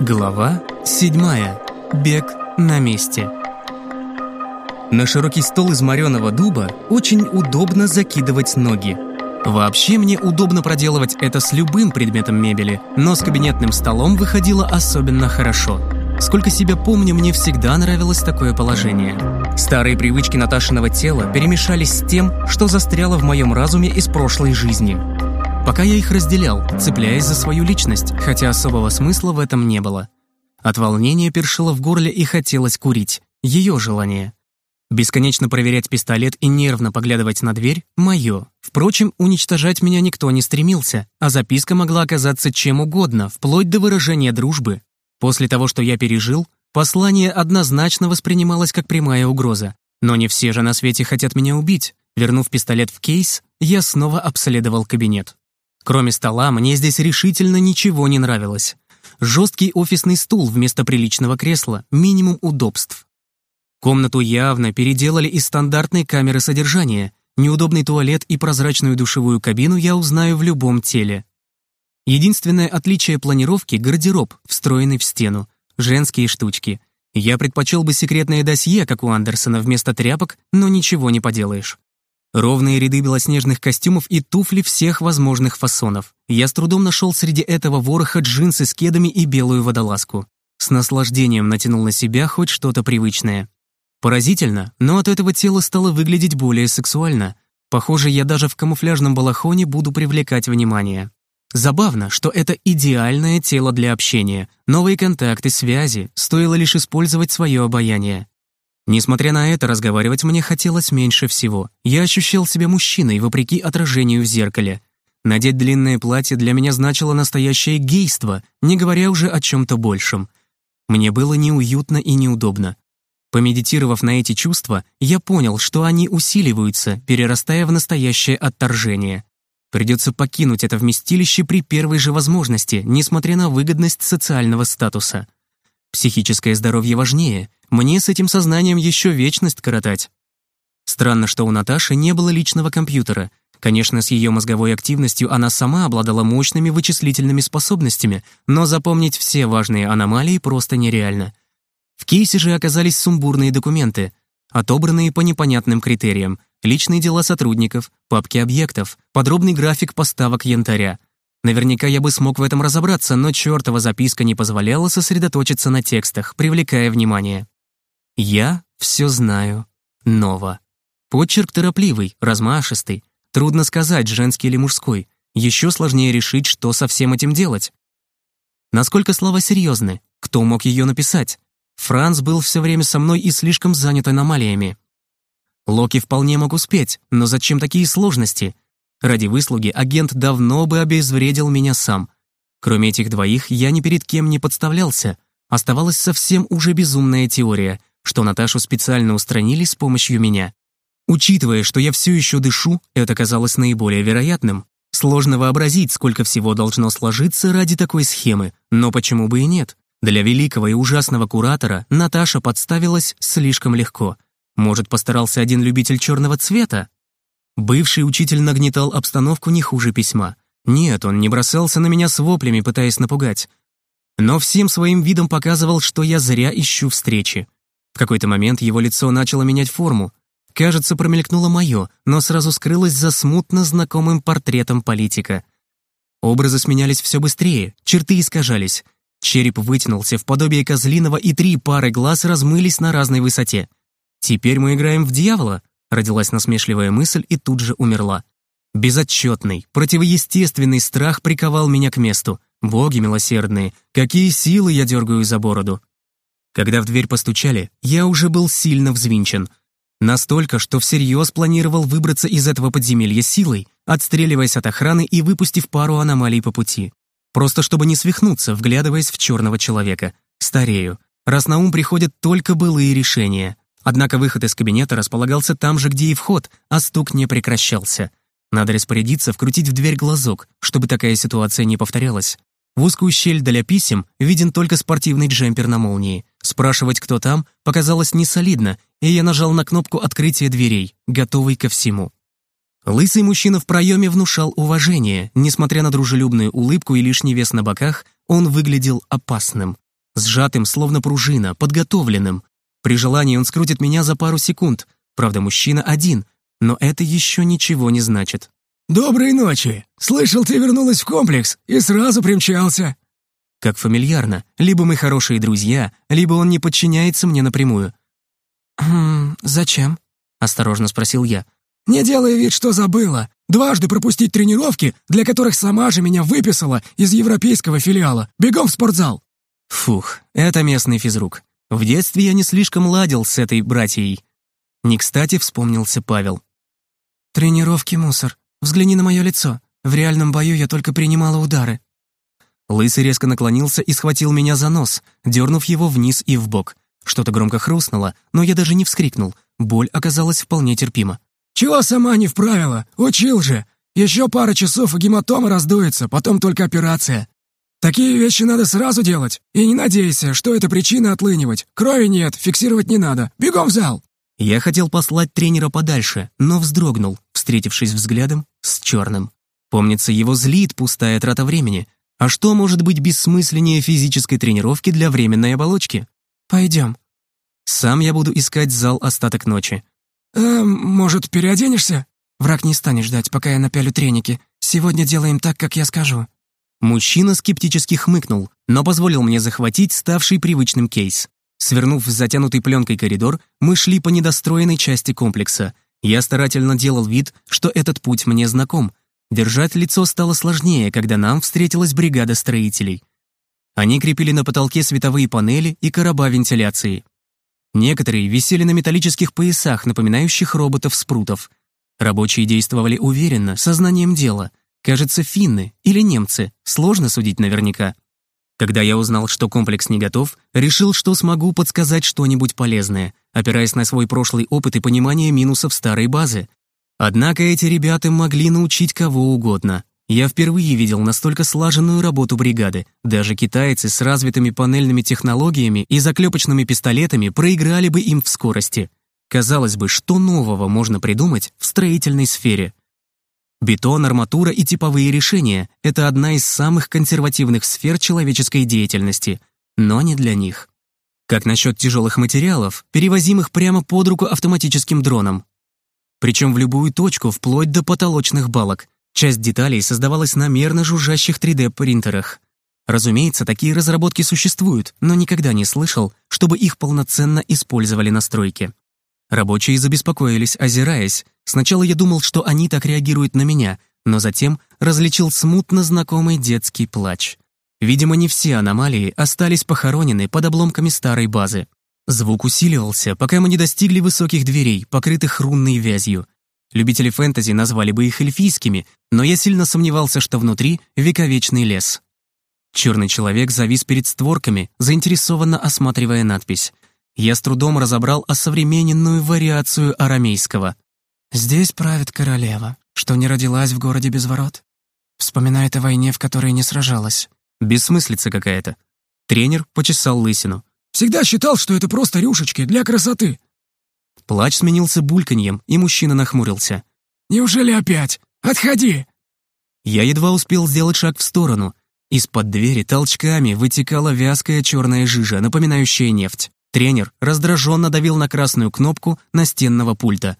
Глава 7. Бег на месте. На широкий стол из мореного дуба очень удобно закидывать ноги. Вообще мне удобно проделывать это с любым предметом мебели, но с кабинетным столом выходило особенно хорошо. Сколько себя помню, мне всегда нравилось такое положение. Старые привычки Наташиного тела перемешались с тем, что застряло в моем разуме из прошлой жизни. Пока я их разделял, цепляясь за свою личность, хотя особого смысла в этом не было. От волнения першило в горле и хотелось курить. Ее желание. Бесконечно проверять пистолет и нервно поглядывать на дверь — мое. Впрочем, уничтожать меня никто не стремился, а записка могла оказаться чем угодно, вплоть до выражения дружбы. После того, что я пережил, послание однозначно воспринималось как прямая угроза. Но не все же на свете хотят меня убить. Вернув пистолет в кейс, я снова обследовал кабинет. Кроме стола, мне здесь решительно ничего не нравилось. Жесткий офисный стул вместо приличного кресла, минимум удобств. Комнату явно переделали из стандартной камеры содержания. Неудобный туалет и прозрачную душевую кабину я узнаю в любом теле. Единственное отличие планировки — гардероб, встроенный в стену. Женские штучки. Я предпочел бы секретное досье, как у Андерсона, вместо тряпок, но ничего не поделаешь. Ровные ряды белоснежных костюмов и туфли всех возможных фасонов. Я с трудом нашел среди этого вороха джинсы с кедами и белую водолазку. С наслаждением натянул на себя хоть что-то привычное. Поразительно, но от этого тело стало выглядеть более сексуально. Похоже, я даже в камуфляжном балахоне буду привлекать внимание. Забавно, что это идеальное тело для общения, новые контакты, связи, стоило лишь использовать свое обаяние. Несмотря на это, разговаривать мне хотелось меньше всего. Я ощущал себя мужчиной, вопреки отражению в зеркале. Надеть длинное платье для меня значило настоящее гейство, не говоря уже о чем-то большем. Мне было неуютно и неудобно. Помедитировав на эти чувства, я понял, что они усиливаются, перерастая в настоящее отторжение. Придется покинуть это вместилище при первой же возможности, несмотря на выгодность социального статуса. Психическое здоровье важнее. Мне с этим сознанием еще вечность коротать. Странно, что у Наташи не было личного компьютера. Конечно, с ее мозговой активностью она сама обладала мощными вычислительными способностями, но запомнить все важные аномалии просто нереально. В кейсе же оказались сумбурные документы, отобранные по непонятным критериям, личные дела сотрудников, папки объектов, подробный график поставок янтаря — Наверняка я бы смог в этом разобраться, но чертова записка не позволяла сосредоточиться на текстах, привлекая внимание. «Я все знаю. Нова». Почерк торопливый, размашистый. Трудно сказать, женский или мужской. Еще сложнее решить, что со всем этим делать. Насколько слова серьезны? Кто мог ее написать? Франц был все время со мной и слишком занят аномалиями. Локи вполне мог успеть, но зачем такие сложности? Ради выслуги агент давно бы обезвредил меня сам. Кроме этих двоих, я ни перед кем не подставлялся. Оставалась совсем уже безумная теория, что Наташу специально устранили с помощью меня. Учитывая, что я все еще дышу, это казалось наиболее вероятным. Сложно вообразить, сколько всего должно сложиться ради такой схемы, но почему бы и нет? Для великого и ужасного куратора Наташа подставилась слишком легко. Может, постарался один любитель черного цвета? Бывший учитель нагнетал обстановку не хуже письма. Нет, он не бросался на меня с воплями, пытаясь напугать. Но всем своим видом показывал, что я зря ищу встречи. В какой-то момент его лицо начало менять форму. Кажется, промелькнуло мое, но сразу скрылось за смутно знакомым портретом политика. Образы сменялись все быстрее, черты искажались. Череп вытянулся в подобие козлиного, и три пары глаз размылись на разной высоте. Теперь мы играем в дьявола? Родилась насмешливая мысль и тут же умерла. Безотчетный, противоестественный страх приковал меня к месту. Боги милосердные, какие силы я дергаю за бороду. Когда в дверь постучали, я уже был сильно взвинчен. Настолько, что всерьез планировал выбраться из этого подземелья силой, отстреливаясь от охраны и выпустив пару аномалий по пути. Просто чтобы не свихнуться, вглядываясь в черного человека. Старею. Раз на ум приходят только былые решения. Однако выход из кабинета располагался там же, где и вход, а стук не прекращался. Надо распорядиться вкрутить в дверь глазок, чтобы такая ситуация не повторялась. В узкую щель для писем виден только спортивный джемпер на молнии. Спрашивать, кто там, показалось несолидно, и я нажал на кнопку открытия дверей, готовый ко всему. Лысый мужчина в проеме внушал уважение. Несмотря на дружелюбную улыбку и лишний вес на боках, он выглядел опасным. Сжатым, словно пружина, подготовленным. При желании он скрутит меня за пару секунд. Правда, мужчина один, но это еще ничего не значит. «Доброй ночи! Слышал, ты вернулась в комплекс и сразу примчался!» Как фамильярно. Либо мы хорошие друзья, либо он не подчиняется мне напрямую. «Хм, зачем?» — осторожно спросил я. «Не делай вид, что забыла. Дважды пропустить тренировки, для которых сама же меня выписала из европейского филиала. Бегом в спортзал!» Фух, это местный физрук. В детстве я не слишком ладил с этой братьей. Не кстати вспомнился Павел. «Тренировки — мусор. Взгляни на мое лицо. В реальном бою я только принимала удары». Лысый резко наклонился и схватил меня за нос, дернув его вниз и вбок. Что-то громко хрустнуло, но я даже не вскрикнул. Боль оказалась вполне терпима. «Чего сама не вправила? Учил же! Еще пара часов, и гематома раздуется, потом только операция. Такие вещи надо сразу делать. И не надейся, что это причина отлынивать. Крови нет, фиксировать не надо. Бегом в зал!» Я хотел послать тренера подальше, но вздрогнул, встретившись взглядом с черным. Помнится, его злит пустая трата времени. А что может быть бессмысленнее физической тренировки для временной оболочки? Пойдем. Сам я буду искать зал остаток ночи. «Эм, может, переоденешься?» Враг не станет ждать, пока я напялю треники. Сегодня делаем так, как я скажу. Мужчина скептически хмыкнул, но позволил мне захватить ставший привычным кейс. Свернув в затянутый пленкой коридор, мы шли по недостроенной части комплекса. Я старательно делал вид, что этот путь мне знаком. Держать лицо стало сложнее, когда нам встретилась бригада строителей. Они крепили на потолке световые панели и короба вентиляции. Некоторые висели на металлических поясах, напоминающих роботов-спрутов. Рабочие действовали уверенно, сознанием дела. Кажется, финны или немцы, сложно судить наверняка. Когда я узнал, что комплекс не готов, решил, что смогу подсказать что-нибудь полезное, опираясь на свой прошлый опыт и понимание минусов старой базы. Однако эти ребята могли научить кого угодно. Я впервые видел настолько слаженную работу бригады. Даже китайцы с развитыми панельными технологиями и заклепочными пистолетами проиграли бы им в скорости. Казалось бы, что нового можно придумать в строительной сфере? Бетон, арматура и типовые решения — это одна из самых консервативных сфер человеческой деятельности, но не для них. Как насчет тяжелых материалов, перевозимых прямо под руку автоматическим дроном? Причем в любую точку, вплоть до потолочных балок. Часть деталей создавалась на мерно жужжащих 3D-принтерах. Разумеется, такие разработки существуют, но никогда не слышал, чтобы их полноценно использовали на стройке. Рабочие забеспокоились, озираясь. Сначала я думал, что они так реагируют на меня, но затем различил смутно знакомый детский плач. Видимо, не все аномалии остались похоронены под обломками старой базы. Звук усиливался, пока мы не достигли высоких дверей, покрытых рунной вязью. Любители фэнтези назвали бы их эльфийскими, но я сильно сомневался, что внутри вековечный лес. Черный человек завис перед створками, заинтересованно осматривая надпись я с трудом разобрал осовремененную вариацию арамейского. «Здесь правит королева, что не родилась в городе без ворот. Вспоминает о войне, в которой не сражалась». Бессмыслица какая-то. Тренер почесал лысину. «Всегда считал, что это просто рюшечки для красоты». Плач сменился бульканьем, и мужчина нахмурился. «Неужели опять? Отходи!» Я едва успел сделать шаг в сторону. Из-под двери толчками вытекала вязкая черная жижа, напоминающая нефть. Тренер раздраженно давил на красную кнопку настенного пульта.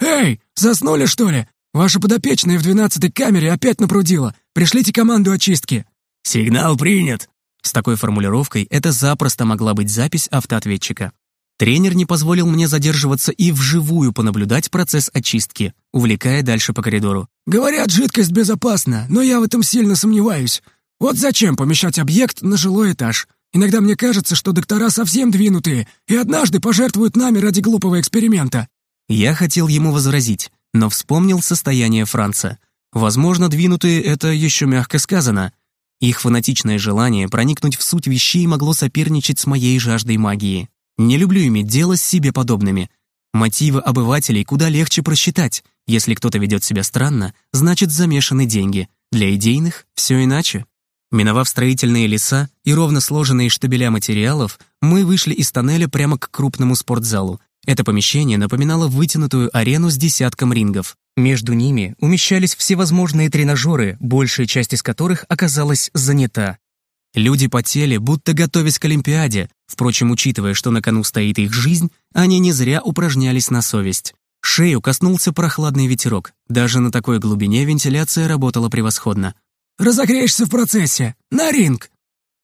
«Эй, заснули, что ли? Ваша подопечная в двенадцатой камере опять напрудила. Пришлите команду очистки». «Сигнал принят». С такой формулировкой это запросто могла быть запись автоответчика. Тренер не позволил мне задерживаться и вживую понаблюдать процесс очистки, увлекая дальше по коридору. «Говорят, жидкость безопасна, но я в этом сильно сомневаюсь. Вот зачем помещать объект на жилой этаж? Иногда мне кажется, что доктора совсем двинутые и однажды пожертвуют нами ради глупого эксперимента». Я хотел ему возразить, но вспомнил состояние Франца. Возможно, двинутые — это еще мягко сказано. Их фанатичное желание проникнуть в суть вещей могло соперничать с моей жаждой магии. Не люблю иметь дело с себе подобными. Мотивы обывателей куда легче просчитать. Если кто-то ведет себя странно, значит замешаны деньги. Для идейных все иначе. Миновав строительные леса и ровно сложенные штабеля материалов, мы вышли из тоннеля прямо к крупному спортзалу. Это помещение напоминало вытянутую арену с десятком рингов. Между ними умещались всевозможные тренажеры, большая часть из которых оказалась занята. Люди потели, будто готовясь к Олимпиаде. Впрочем, учитывая, что на кону стоит их жизнь, они не зря упражнялись на совесть. Шею коснулся прохладный ветерок. Даже на такой глубине вентиляция работала превосходно. «Разогреешься в процессе! На ринг!»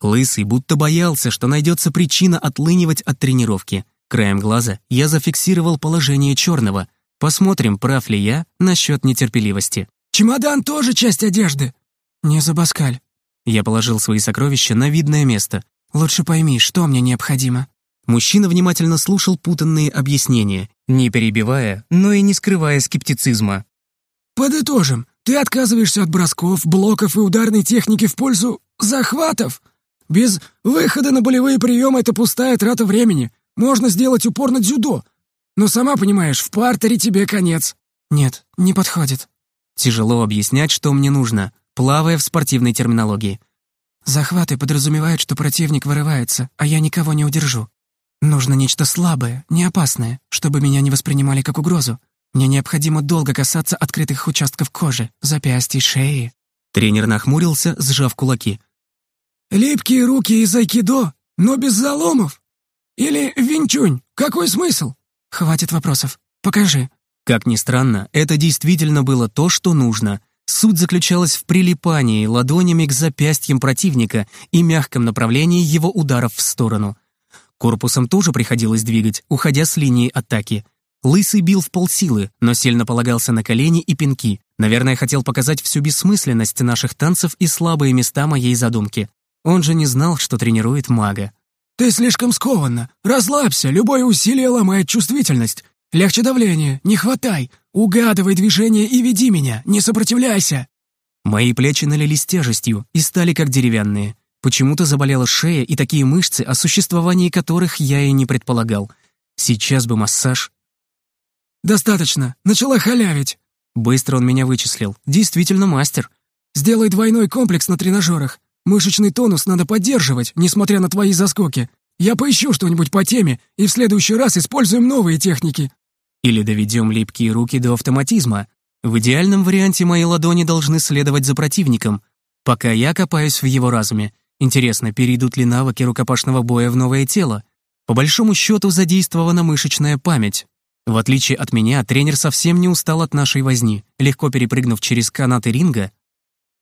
Лысый будто боялся, что найдется причина отлынивать от тренировки. Краем глаза я зафиксировал положение черного. Посмотрим, прав ли я насчет нетерпеливости. «Чемодан тоже часть одежды!» «Не забаскаль. Я положил свои сокровища на видное место. Лучше пойми, что мне необходимо». Мужчина внимательно слушал путанные объяснения, не перебивая, но и не скрывая скептицизма. «Подытожим. Ты отказываешься от бросков, блоков и ударной техники в пользу захватов. Без выхода на болевые приемы это пустая трата времени. Можно сделать упор на дзюдо. Но сама понимаешь, в партере тебе конец». «Нет, не подходит». Тяжело объяснять, что мне нужно плавая в спортивной терминологии. «Захваты подразумевают, что противник вырывается, а я никого не удержу. Нужно нечто слабое, не опасное, чтобы меня не воспринимали как угрозу. Мне необходимо долго касаться открытых участков кожи, запястья, шеи». Тренер нахмурился, сжав кулаки. «Липкие руки из айкидо, но без заломов? Или винчунь? Какой смысл?» «Хватит вопросов. Покажи». Как ни странно, это действительно было то, что нужно. Суть заключалась в прилипании ладонями к запястьям противника и мягком направлении его ударов в сторону. Корпусом тоже приходилось двигать, уходя с линии атаки. Лысый бил в полсилы, но сильно полагался на колени и пинки. Наверное, хотел показать всю бессмысленность наших танцев и слабые места моей задумки. Он же не знал, что тренирует мага. «Ты слишком скованно. Расслабься, любое усилие ломает чувствительность. Легче давление, не хватай. Угадывай движение и веди меня, не сопротивляйся!» Мои плечи налились тяжестью и стали как деревянные. Почему-то заболела шея и такие мышцы, о существовании которых я и не предполагал. Сейчас бы массаж. «Достаточно, начала халявить!» Быстро он меня вычислил. Действительно мастер. «Сделай двойной комплекс на тренажерах. Мышечный тонус надо поддерживать, несмотря на твои заскоки. Я поищу что-нибудь по теме, и в следующий раз используем новые техники. Или доведем липкие руки до автоматизма. В идеальном варианте мои ладони должны следовать за противником, пока я копаюсь в его разуме. Интересно, перейдут ли навыки рукопашного боя в новое тело? По большому счету задействована мышечная память. В отличие от меня, тренер совсем не устал от нашей возни. Легко перепрыгнув через канаты ринга,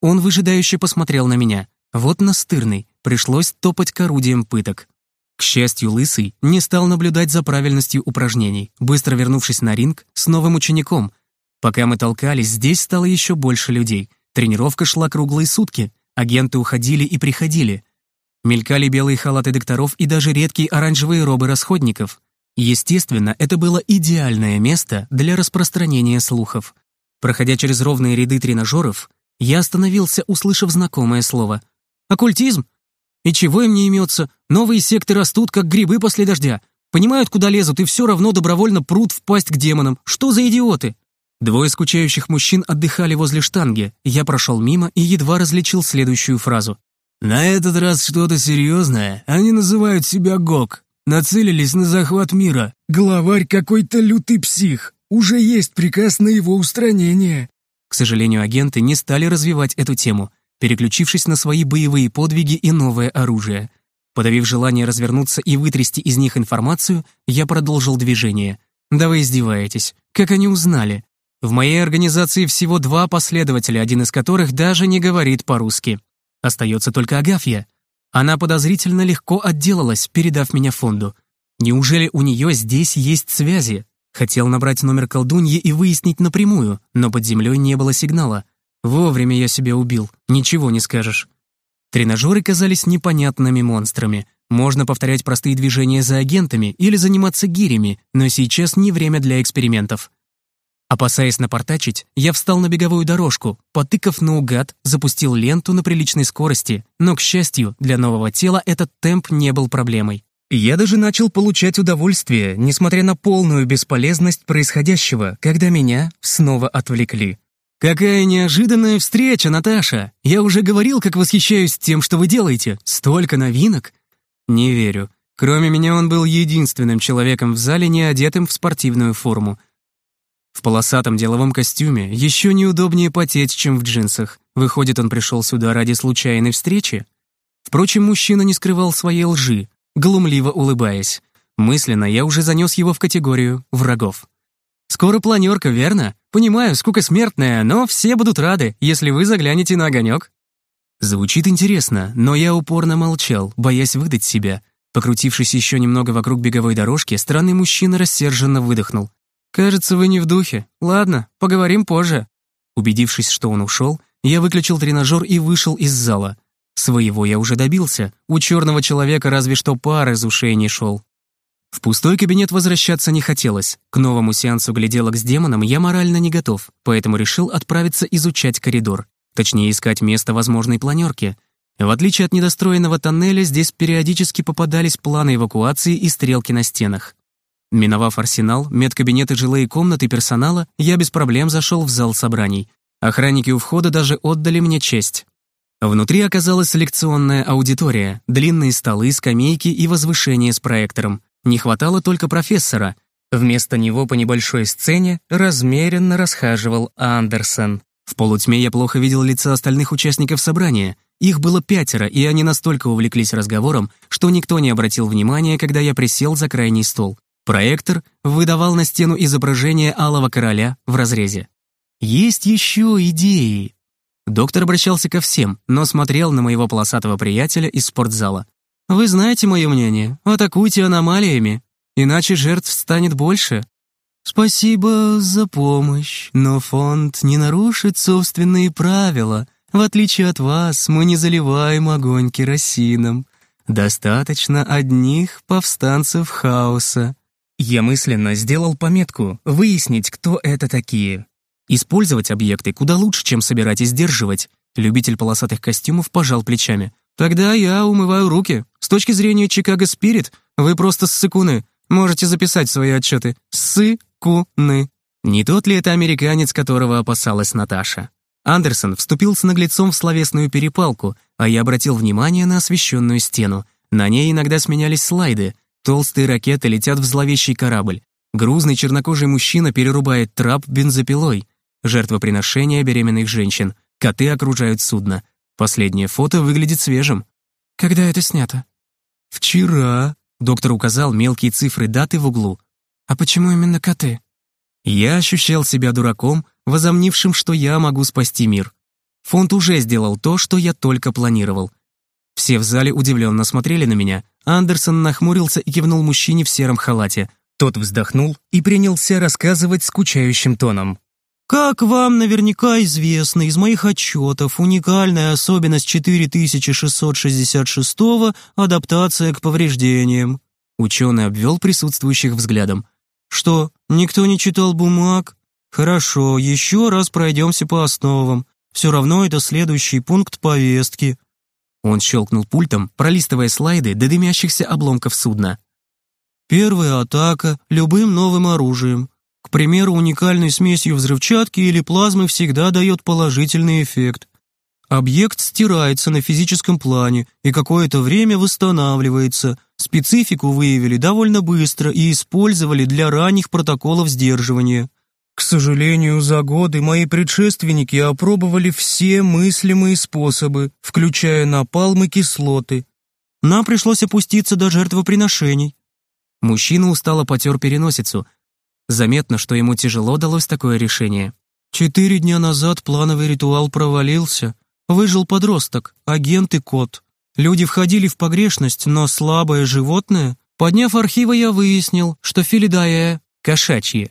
он выжидающе посмотрел на меня. Вот настырный, пришлось топать к орудиям пыток. К счастью, Лысый не стал наблюдать за правильностью упражнений, быстро вернувшись на ринг с новым учеником. Пока мы толкались, здесь стало еще больше людей. Тренировка шла круглые сутки, агенты уходили и приходили. Мелькали белые халаты докторов и даже редкие оранжевые робы расходников. Естественно, это было идеальное место для распространения слухов. Проходя через ровные ряды тренажеров, я остановился, услышав знакомое слово. «Оккультизм? И чего им не имется? Новые секты растут, как грибы после дождя. Понимают, куда лезут, и все равно добровольно прут в пасть к демонам. Что за идиоты? Двое скучающих мужчин отдыхали возле штанги. Я прошел мимо и едва различил следующую фразу. «На этот раз что-то серьезное. Они называют себя ГОК. Нацелились на захват мира. Главарь какой-то лютый псих. Уже есть приказ на его устранение». К сожалению, агенты не стали развивать эту тему переключившись на свои боевые подвиги и новое оружие. Подавив желание развернуться и вытрясти из них информацию, я продолжил движение. «Да вы издеваетесь. Как они узнали? В моей организации всего два последователя, один из которых даже не говорит по-русски. Остается только Агафья. Она подозрительно легко отделалась, передав меня фонду. Неужели у нее здесь есть связи? Хотел набрать номер колдуньи и выяснить напрямую, но под землей не было сигнала. Вовремя я себя убил, ничего не скажешь. Тренажеры казались непонятными монстрами. Можно повторять простые движения за агентами или заниматься гирями, но сейчас не время для экспериментов. Опасаясь напортачить, я встал на беговую дорожку, потыкав наугад, запустил ленту на приличной скорости, но, к счастью, для нового тела этот темп не был проблемой. Я даже начал получать удовольствие, несмотря на полную бесполезность происходящего, когда меня снова отвлекли. «Какая неожиданная встреча, Наташа! Я уже говорил, как восхищаюсь тем, что вы делаете. Столько новинок!» «Не верю. Кроме меня он был единственным человеком в зале, не одетым в спортивную форму. В полосатом деловом костюме еще неудобнее потеть, чем в джинсах. Выходит, он пришел сюда ради случайной встречи?» Впрочем, мужчина не скрывал своей лжи, глумливо улыбаясь. Мысленно я уже занес его в категорию врагов. «Скоро планерка, верно? Понимаю, скука смертная, но все будут рады, если вы заглянете на огонек». Звучит интересно, но я упорно молчал, боясь выдать себя. Покрутившись еще немного вокруг беговой дорожки, странный мужчина рассерженно выдохнул. «Кажется, вы не в духе. Ладно, поговорим позже». Убедившись, что он ушел, я выключил тренажер и вышел из зала. Своего я уже добился. У черного человека разве что пар из ушей не шел. В пустой кабинет возвращаться не хотелось. К новому сеансу гляделок с демоном я морально не готов, поэтому решил отправиться изучать коридор. Точнее, искать место возможной планерки. В отличие от недостроенного тоннеля, здесь периодически попадались планы эвакуации и стрелки на стенах. Миновав арсенал, медкабинет и жилые комнаты персонала, я без проблем зашел в зал собраний. Охранники у входа даже отдали мне честь. Внутри оказалась лекционная аудитория, длинные столы, скамейки и возвышение с проектором. Не хватало только профессора. Вместо него по небольшой сцене размеренно расхаживал Андерсон. В полутьме я плохо видел лица остальных участников собрания. Их было пятеро, и они настолько увлеклись разговором, что никто не обратил внимания, когда я присел за крайний стол. Проектор выдавал на стену изображение Алого Короля в разрезе. «Есть еще идеи!» Доктор обращался ко всем, но смотрел на моего полосатого приятеля из спортзала. «Вы знаете мое мнение. Атакуйте аномалиями, иначе жертв станет больше. «Спасибо за помощь, но фонд не нарушит собственные правила. В отличие от вас, мы не заливаем огонь керосином. Достаточно одних повстанцев хаоса». Я мысленно сделал пометку «выяснить, кто это такие». Использовать объекты куда лучше, чем собирать и сдерживать. Любитель полосатых костюмов пожал плечами. «Тогда я умываю руки. С точки зрения Чикаго Спирит, вы просто ссыкуны. Можете записать свои отчеты. Сы Куны. Не тот ли это американец, которого опасалась Наташа? Андерсон вступил с наглецом в словесную перепалку, а я обратил внимание на освещенную стену. На ней иногда сменялись слайды. Толстые ракеты летят в зловещий корабль. Грузный чернокожий мужчина перерубает трап бензопилой. Жертвоприношение беременных женщин. Коты окружают судно. Последнее фото выглядит свежим. «Когда это снято?» «Вчера», — доктор указал мелкие цифры даты в углу. «А почему именно коты?» Я ощущал себя дураком, возомнившим, что я могу спасти мир. Фонд уже сделал то, что я только планировал. Все в зале удивленно смотрели на меня. Андерсон нахмурился и кивнул мужчине в сером халате. Тот вздохнул и принялся рассказывать скучающим тоном. Как вам наверняка известно из моих отчетов, уникальная особенность 4666 адаптация к повреждениям. Ученый обвел присутствующих взглядом. Что, никто не читал бумаг? Хорошо, еще раз пройдемся по основам. Все равно это следующий пункт повестки. Он щелкнул пультом, пролистывая слайды до дымящихся обломков судна. Первая атака любым новым оружием. К примеру, уникальной смесью взрывчатки или плазмы всегда дает положительный эффект. Объект стирается на физическом плане и какое-то время восстанавливается. Специфику выявили довольно быстро и использовали для ранних протоколов сдерживания. К сожалению, за годы мои предшественники опробовали все мыслимые способы, включая напалм и кислоты. Нам пришлось опуститься до жертвоприношений. Мужчина устало потер переносицу. Заметно, что ему тяжело далось такое решение. Четыре дня назад плановый ритуал провалился, Выжил подросток, агент и кот. Люди входили в погрешность, но слабое животное... Подняв архивы, я выяснил, что филидая — кошачьи.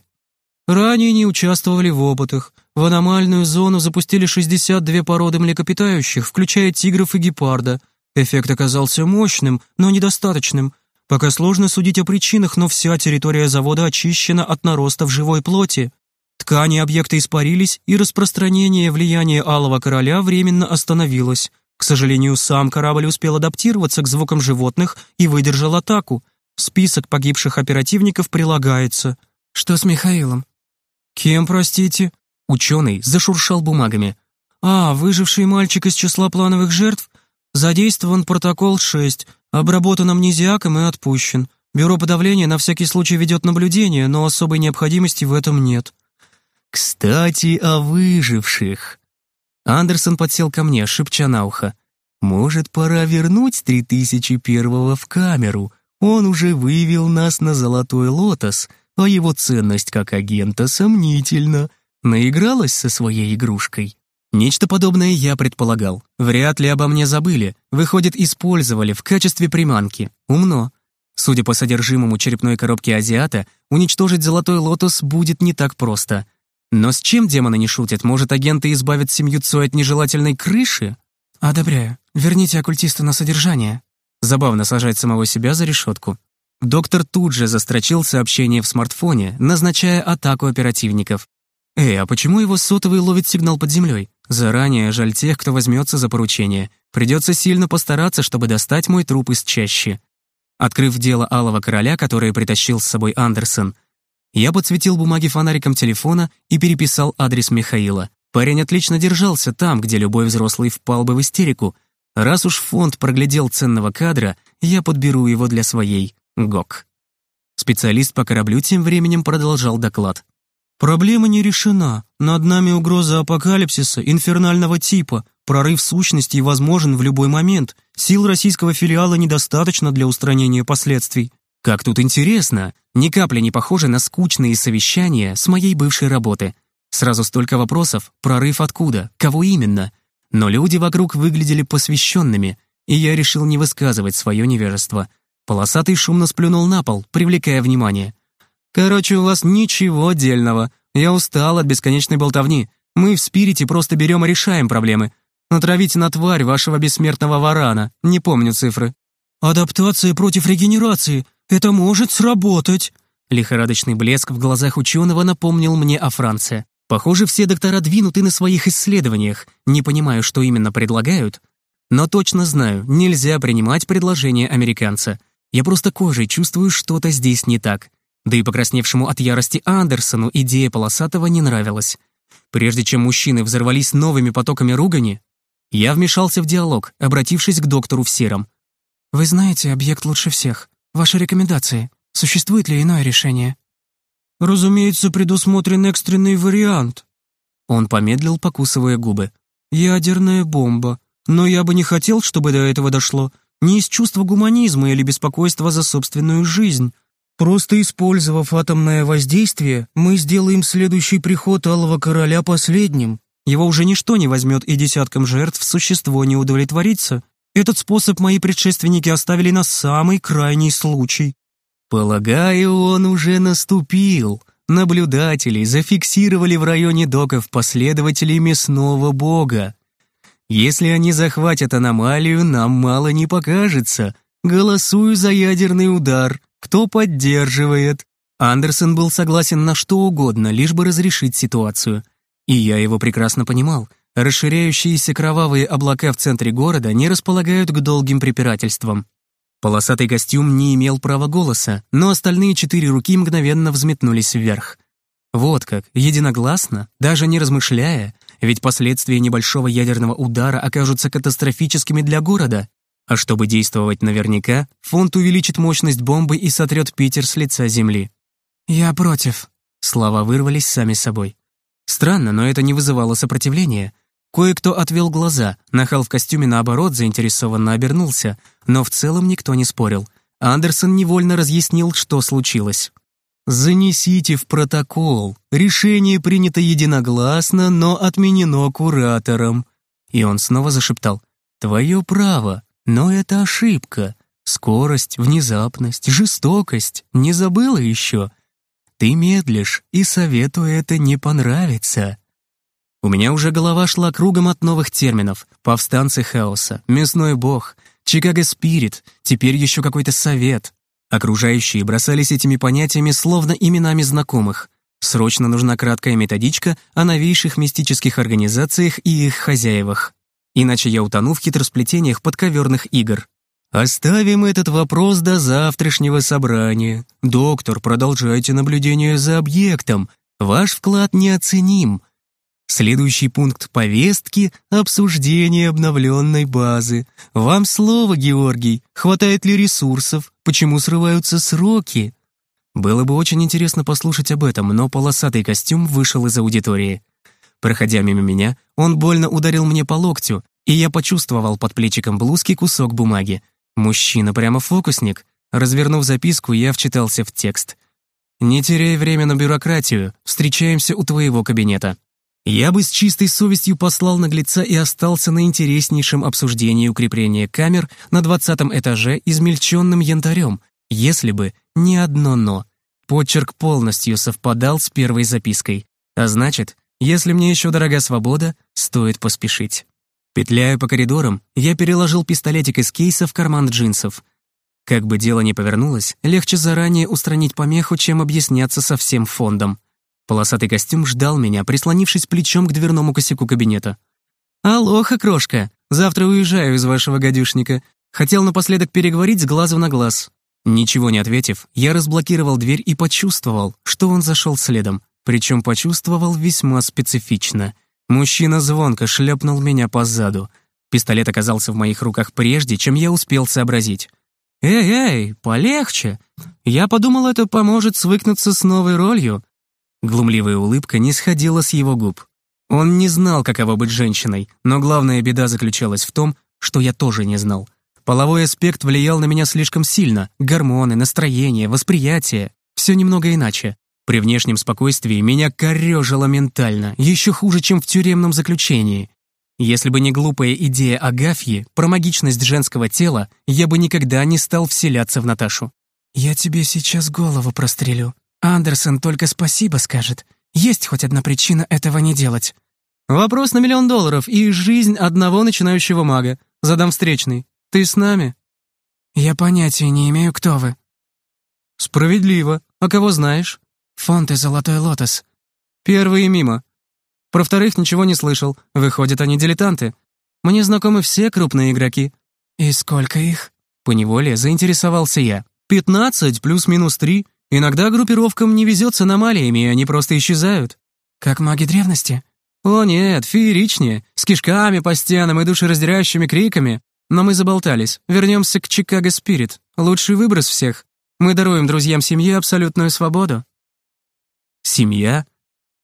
Ранее не участвовали в опытах. В аномальную зону запустили 62 породы млекопитающих, включая тигров и гепарда. Эффект оказался мощным, но недостаточным. Пока сложно судить о причинах, но вся территория завода очищена от наростов живой плоти. Ткани объекта испарились, и распространение влияния Алого Короля временно остановилось. К сожалению, сам корабль успел адаптироваться к звукам животных и выдержал атаку. Список погибших оперативников прилагается. Что с Михаилом? Кем, простите? Ученый зашуршал бумагами. А, выживший мальчик из числа плановых жертв? Задействован протокол 6, обработан амнезиаком и отпущен. Бюро подавления на всякий случай ведет наблюдение, но особой необходимости в этом нет. «Кстати, о выживших». Андерсон подсел ко мне, шепча на ухо. Может, пора вернуть 3001 в камеру? Он уже вывел нас на золотой лотос, а его ценность как агента сомнительна. Наигралась со своей игрушкой. Нечто подобное я предполагал. Вряд ли обо мне забыли. Выходит, использовали в качестве приманки. Умно. Судя по содержимому черепной коробки азиата, уничтожить золотой лотос будет не так просто. Но с чем демоны не шутят? Может, агенты избавят семью Цой от нежелательной крыши? «Одобряю. Верните оккультиста на содержание». Забавно сажать самого себя за решетку. Доктор тут же застрочил сообщение в смартфоне, назначая атаку оперативников. «Эй, а почему его сотовый ловит сигнал под землей? Заранее жаль тех, кто возьмется за поручение. Придется сильно постараться, чтобы достать мой труп из чащи». Открыв дело Алого Короля, которое притащил с собой Андерсон, я подсветил бумаги фонариком телефона и переписал адрес Михаила. Парень отлично держался там, где любой взрослый впал бы в истерику. Раз уж фонд проглядел ценного кадра, я подберу его для своей ГОК. Специалист по кораблю тем временем продолжал доклад. «Проблема не решена. Над нами угроза апокалипсиса, инфернального типа. Прорыв сущностей возможен в любой момент. Сил российского филиала недостаточно для устранения последствий. Как тут интересно. Ни капли не похоже на скучные совещания с моей бывшей работы. Сразу столько вопросов. Прорыв откуда? Кого именно? Но люди вокруг выглядели посвященными, и я решил не высказывать свое невежество. Полосатый шумно сплюнул на пол, привлекая внимание. «Короче, у вас ничего отдельного. Я устал от бесконечной болтовни. Мы в спирите просто берем и решаем проблемы. Натравите на тварь вашего бессмертного варана. Не помню цифры». «Адаптация против регенерации. Это может сработать». Лихорадочный блеск в глазах ученого напомнил мне о Франции. Похоже, все доктора двинуты на своих исследованиях. Не понимаю, что именно предлагают. Но точно знаю, нельзя принимать предложение американца. Я просто кожей чувствую, что-то здесь не так. Да и покрасневшему от ярости Андерсону идея Полосатого не нравилась. Прежде чем мужчины взорвались новыми потоками ругани, я вмешался в диалог, обратившись к доктору в сером. «Вы знаете объект лучше всех. Ваши рекомендации. Существует ли иное решение?» «Разумеется, предусмотрен экстренный вариант». Он помедлил, покусывая губы. «Ядерная бомба. Но я бы не хотел, чтобы до этого дошло. Не из чувства гуманизма или беспокойства за собственную жизнь. Просто использовав атомное воздействие, мы сделаем следующий приход Алого Короля последним. Его уже ничто не возьмет, и десяткам жертв существо не удовлетворится. Этот способ мои предшественники оставили на самый крайний случай. Полагаю, он уже наступил. Наблюдатели зафиксировали в районе доков последователей мясного бога. Если они захватят аномалию, нам мало не покажется. Голосую за ядерный удар. Кто поддерживает? Андерсон был согласен на что угодно, лишь бы разрешить ситуацию. И я его прекрасно понимал. Расширяющиеся кровавые облака в центре города не располагают к долгим препирательствам. Полосатый костюм не имел права голоса, но остальные четыре руки мгновенно взметнулись вверх. Вот как, единогласно, даже не размышляя, ведь последствия небольшого ядерного удара окажутся катастрофическими для города. А чтобы действовать наверняка, фонд увеличит мощность бомбы и сотрет Питер с лица земли. «Я против». Слова вырвались сами собой. Странно, но это не вызывало сопротивления. Кое-кто отвел глаза, нахал в костюме наоборот заинтересованно обернулся, но в целом никто не спорил. Андерсон невольно разъяснил, что случилось. «Занесите в протокол. Решение принято единогласно, но отменено куратором». И он снова зашептал. «Твое право, но это ошибка. Скорость, внезапность, жестокость. Не забыла еще? Ты медлишь, и совету это не понравится». У меня уже голова шла кругом от новых терминов. Повстанцы хаоса, мясной бог, Чикаго Спирит, теперь еще какой-то совет. Окружающие бросались этими понятиями словно именами знакомых. Срочно нужна краткая методичка о новейших мистических организациях и их хозяевах. Иначе я утону в хитросплетениях подковерных игр. Оставим этот вопрос до завтрашнего собрания. Доктор, продолжайте наблюдение за объектом. Ваш вклад неоценим. Следующий пункт повестки — обсуждение обновленной базы. Вам слово, Георгий. Хватает ли ресурсов? Почему срываются сроки? Было бы очень интересно послушать об этом, но полосатый костюм вышел из аудитории. Проходя мимо меня, он больно ударил мне по локтю, и я почувствовал под плечиком блузки кусок бумаги. Мужчина прямо фокусник. Развернув записку, я вчитался в текст. «Не теряй время на бюрократию. Встречаемся у твоего кабинета». Я бы с чистой совестью послал наглеца и остался на интереснейшем обсуждении укрепления камер на двадцатом этаже измельченным янтарем, если бы не одно «но». Почерк полностью совпадал с первой запиской. А значит, если мне еще дорога свобода, стоит поспешить. Петляя по коридорам, я переложил пистолетик из кейса в карман джинсов. Как бы дело ни повернулось, легче заранее устранить помеху, чем объясняться со всем фондом. Полосатый костюм ждал меня, прислонившись плечом к дверному косяку кабинета. «Алоха, крошка! Завтра уезжаю из вашего гадюшника. Хотел напоследок переговорить с глазу на глаз». Ничего не ответив, я разблокировал дверь и почувствовал, что он зашел следом. Причем почувствовал весьма специфично. Мужчина звонко шлепнул меня по заду. Пистолет оказался в моих руках прежде, чем я успел сообразить. «Эй-эй, полегче! Я подумал, это поможет свыкнуться с новой ролью. Глумливая улыбка не сходила с его губ. Он не знал, каково быть женщиной, но главная беда заключалась в том, что я тоже не знал. Половой аспект влиял на меня слишком сильно. Гормоны, настроение, восприятие. Все немного иначе. При внешнем спокойствии меня корёжило ментально, еще хуже, чем в тюремном заключении. Если бы не глупая идея Агафьи про магичность женского тела, я бы никогда не стал вселяться в Наташу. «Я тебе сейчас голову прострелю», Андерсон только спасибо скажет. Есть хоть одна причина этого не делать. Вопрос на миллион долларов и жизнь одного начинающего мага. Задам встречный. Ты с нами? Я понятия не имею, кто вы. Справедливо. А кого знаешь? Фонд и Золотой Лотос. Первые мимо. Про вторых ничего не слышал. Выходят, они дилетанты. Мне знакомы все крупные игроки. И сколько их? Поневоле заинтересовался я. Пятнадцать плюс-минус три. Иногда группировкам не везет с аномалиями, и они просто исчезают. Как маги древности? О нет, фееричнее, с кишками по стенам и душераздирающими криками. Но мы заболтались. Вернемся к Чикаго Спирит. Лучший выброс всех. Мы даруем друзьям семьи абсолютную свободу. Семья?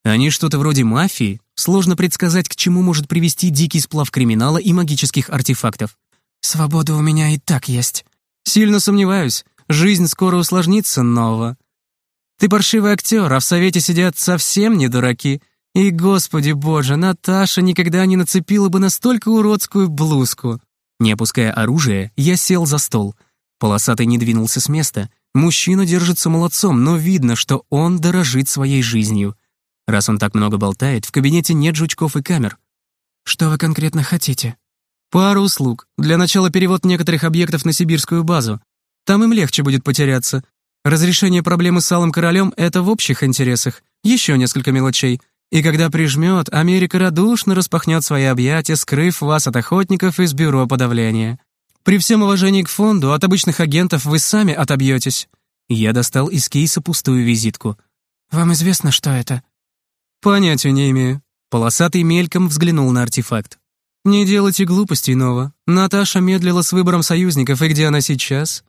Они что-то вроде мафии? Сложно предсказать, к чему может привести дикий сплав криминала и магических артефактов. Свобода у меня и так есть. Сильно сомневаюсь. Жизнь скоро усложнится, Нова. Ты паршивый актер, а в совете сидят совсем не дураки. И, господи боже, Наташа никогда не нацепила бы настолько уродскую блузку. Не опуская оружие, я сел за стол. Полосатый не двинулся с места. Мужчина держится молодцом, но видно, что он дорожит своей жизнью. Раз он так много болтает, в кабинете нет жучков и камер. Что вы конкретно хотите? Пару услуг. Для начала перевод некоторых объектов на сибирскую базу. Там им легче будет потеряться. Разрешение проблемы с Алым Королем — это в общих интересах. Еще несколько мелочей. И когда прижмет, Америка радушно распахнет свои объятия, скрыв вас от охотников из бюро подавления. При всем уважении к фонду, от обычных агентов вы сами отобьетесь. Я достал из кейса пустую визитку. «Вам известно, что это?» «Понятия не имею». Полосатый мельком взглянул на артефакт. «Не делайте глупостей, Нова. Наташа медлила с выбором союзников, и где она сейчас?»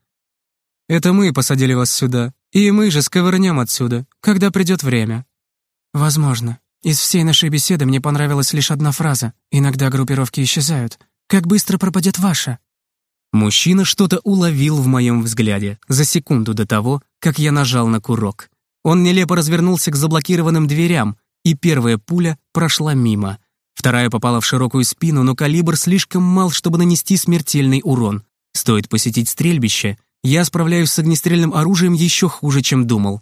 Это мы посадили вас сюда, и мы же сковырнем отсюда, когда придет время». «Возможно. Из всей нашей беседы мне понравилась лишь одна фраза. Иногда группировки исчезают. Как быстро пропадет ваша?» Мужчина что-то уловил в моем взгляде за секунду до того, как я нажал на курок. Он нелепо развернулся к заблокированным дверям, и первая пуля прошла мимо. Вторая попала в широкую спину, но калибр слишком мал, чтобы нанести смертельный урон. Стоит посетить стрельбище, я справляюсь с огнестрельным оружием еще хуже, чем думал.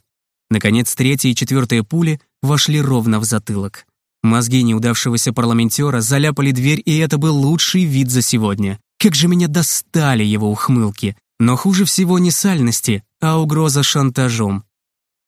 Наконец, третья и четвертая пули вошли ровно в затылок. Мозги неудавшегося парламентера заляпали дверь, и это был лучший вид за сегодня. Как же меня достали его ухмылки. Но хуже всего не сальности, а угроза шантажом.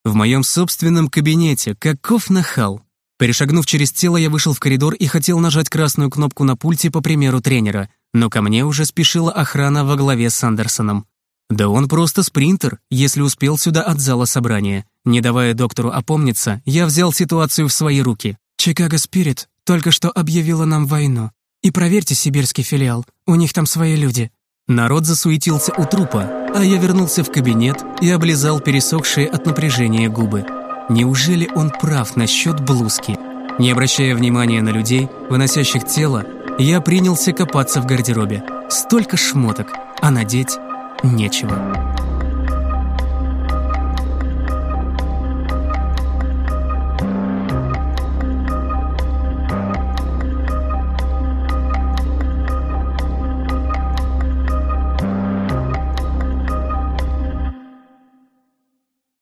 В моем собственном кабинете, каков нахал. Перешагнув через тело, я вышел в коридор и хотел нажать красную кнопку на пульте по примеру тренера, но ко мне уже спешила охрана во главе с Андерсоном. Да он просто спринтер, если успел сюда от зала собрания. Не давая доктору опомниться, я взял ситуацию в свои руки. «Чикаго Спирит только что объявила нам войну. И проверьте сибирский филиал, у них там свои люди». Народ засуетился у трупа, а я вернулся в кабинет и облизал пересохшие от напряжения губы. Неужели он прав насчет блузки? Не обращая внимания на людей, выносящих тело, Я принялся копаться в гардеробе. Столько шмоток, а надеть нечего.